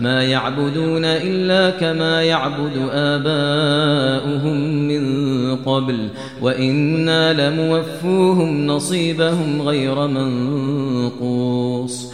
ما يعبدون إلا كما يعبد آباؤهم من قبل وإنا لموفوهم نصيبهم غير منقوص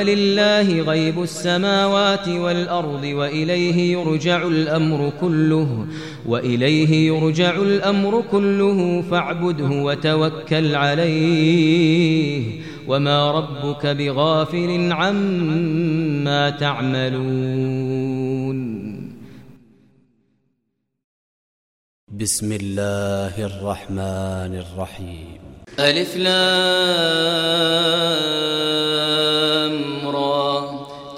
ولله غيب السماوات والأرض وإليه يرجع الأمر كله وإليه يرجع الأمر كله فاعبده وتوكل عليه وما ربك بغافل عما تعملون. بسم الله الرحمن الرحيم ألف لام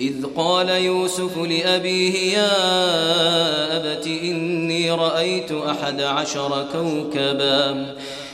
إذ قال يوسف لأبيه يا أبت إني رأيت أحد عشر كوكباً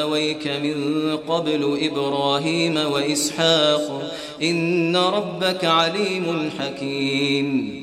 أبويك من قبل إبراهيم وإسحاق إن ربك عليم حكيم